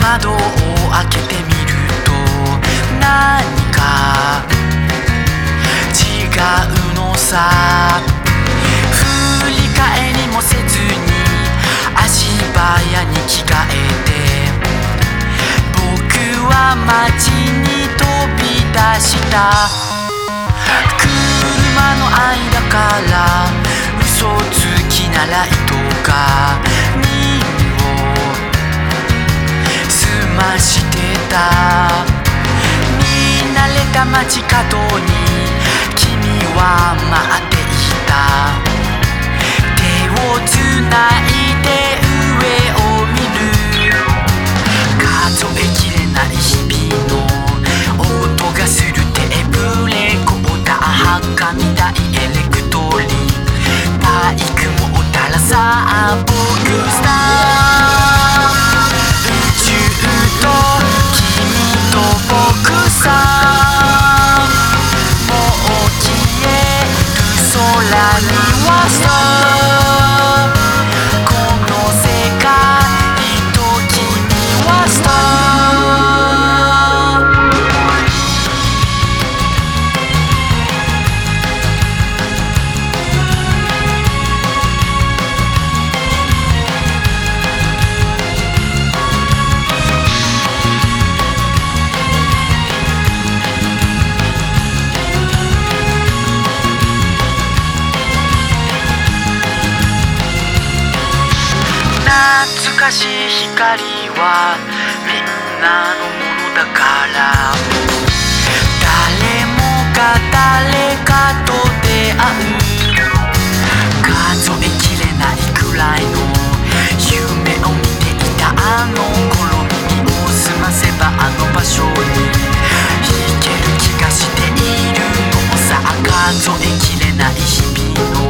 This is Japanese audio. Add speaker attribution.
Speaker 1: 窓を開けてみると何か違うのさ。振り返りもせずに足早に着替えて僕は街に飛び出した。車の間から嘘つきなライトがましてた見慣れた街角に。君は待っていた空には懐かしい光はみんなのものだから。誰もが誰かと出会う。数えきれないくらいの夢を見ていたあの頃耳を澄ませばあの場所に。行ける気がしている。のさ数えきれない日々